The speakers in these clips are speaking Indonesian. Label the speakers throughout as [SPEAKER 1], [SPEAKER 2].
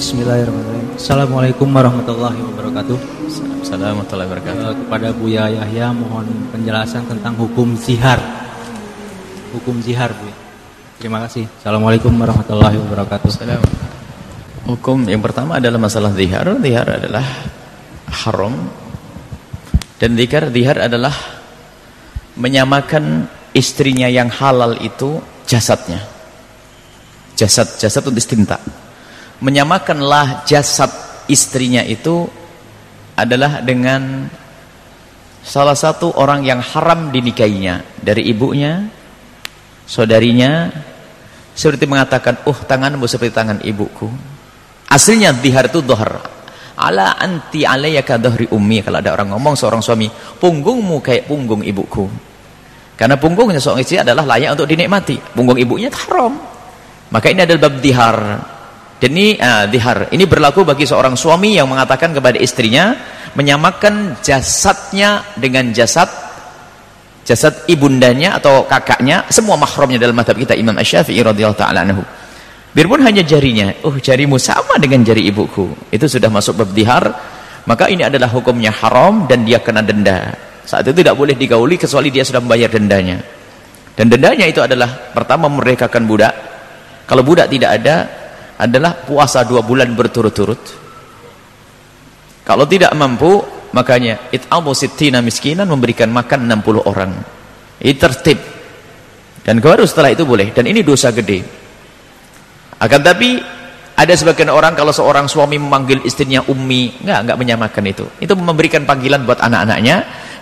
[SPEAKER 1] Bismillahirrahmanirrahim. Assalamualaikum warahmatullahi wabarakatuh.
[SPEAKER 2] Assalamualaikum warahmatullahi wabarakatuh.
[SPEAKER 1] Eh, kepada Buya Yahya mohon penjelasan tentang hukum zihar. Hukum zihar, Bu. Terima kasih. Assalamualaikum warahmatullahi wabarakatuh.
[SPEAKER 2] Salam. Hukum yang pertama adalah masalah zihar. Zihar adalah haram. Dan zihar, zihar adalah menyamakan istrinya yang halal itu jasadnya. Jasad, jasad untuk istinta. Menyamakanlah jasad istrinya itu adalah dengan salah satu orang yang haram dinikahinya dari ibunya, saudarinya, seperti mengatakan, "Oh, tanganmu seperti tangan ibuku." Aslinya zihar itu dohar. Ala anti alayaka dohri ummi. Kalau ada orang ngomong seorang suami, punggungmu kayak punggung ibuku. Karena punggungnya seorang istri adalah layak untuk dinikmati. Punggung ibunya haram. Maka ini adalah bab dihar. Dan uh, dihar. Ini berlaku bagi seorang suami yang mengatakan kepada istrinya menyamakan jasadnya dengan jasad jasad ibundanya atau kakaknya, semua mahramnya dalam madhab kita Imam Asy-Syafi'i radhiyallahu taala anhu. Biarpun hanya jarinya, oh jarimu sama dengan jari ibuku. Itu sudah masuk bab dihar, maka ini adalah hukumnya haram dan dia kena denda. Saat itu tidak boleh digauli kecuali dia sudah membayar dendanya. Dan dendanya itu adalah pertama memerdekakan budak. Kalau budak tidak ada, adalah puasa dua bulan berturut-turut. Kalau tidak mampu, makanya it'amu sittina miskinan memberikan makan 60 orang. Ini tertib. Dan baru setelah itu boleh. Dan ini dosa gede. Akan tapi ada sebagian orang kalau seorang suami memanggil istrinya ummi, enggak enggak menyamakan itu. Itu memberikan panggilan buat anak-anaknya,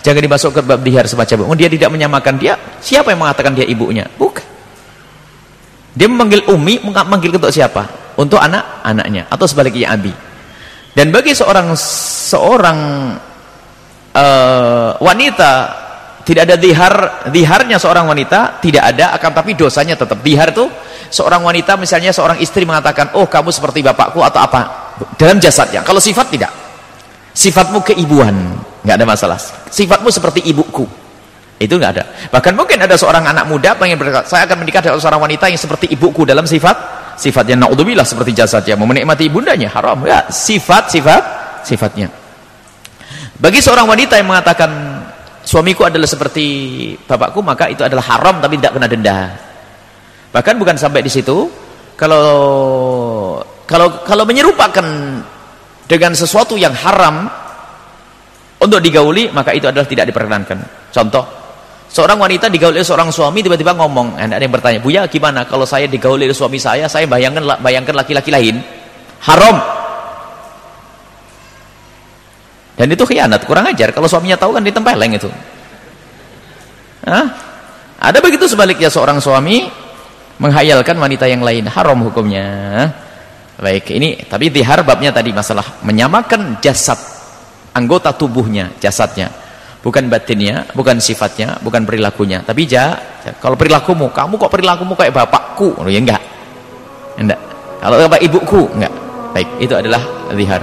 [SPEAKER 2] jangan dimasukkan bab dihar semacam itu. Dia tidak menyamakan dia, siapa yang mengatakan dia ibunya? Bukan. Dia memanggil ummi, memanggil untuk siapa? Untuk anak-anaknya atau sebaliknya abi. Dan bagi seorang seorang uh, wanita tidak ada dihar diharnya seorang wanita tidak ada akan tapi dosanya tetap dihar itu. Seorang wanita misalnya seorang istri mengatakan oh kamu seperti bapakku atau apa dalam jasadnya. Kalau sifat tidak. Sifatmu keibuan nggak ada masalah. Sifatmu seperti ibuku. Itu nggak ada. Bahkan mungkin ada seorang anak muda pengen berkata saya akan menikah dengan seorang wanita yang seperti ibuku dalam sifat sifatnya naudzubillah seperti jasadnya mau menikmati ibundanya. Haram. Ya sifat sifat sifatnya. Bagi seorang wanita yang mengatakan suamiku adalah seperti bapakku maka itu adalah haram tapi tidak kena denda. Bahkan bukan sampai di situ. Kalau kalau kalau menyerupakan dengan sesuatu yang haram untuk digauli maka itu adalah tidak diperkenankan. Contoh seorang wanita digauli oleh seorang suami tiba-tiba ngomong ada yang bertanya Buya gimana kalau saya digauli oleh suami saya saya bayangkan bayangkan laki-laki lain haram dan itu khianat, kurang ajar. Kalau suaminya tahu kan ditempeleng itu. Hah? Ada begitu sebaliknya seorang suami menghayalkan wanita yang lain, haram hukumnya. Baik, ini tapi dihar babnya tadi masalah menyamakan jasad anggota tubuhnya, jasadnya. Bukan batinnya, bukan sifatnya, bukan perilakunya. Tapi ja, kalau perilakumu, kamu kok perilakumu kayak bapakku? Oh, ya enggak. Enggak. Kalau bapak ibuku, enggak. Baik, itu adalah dihar.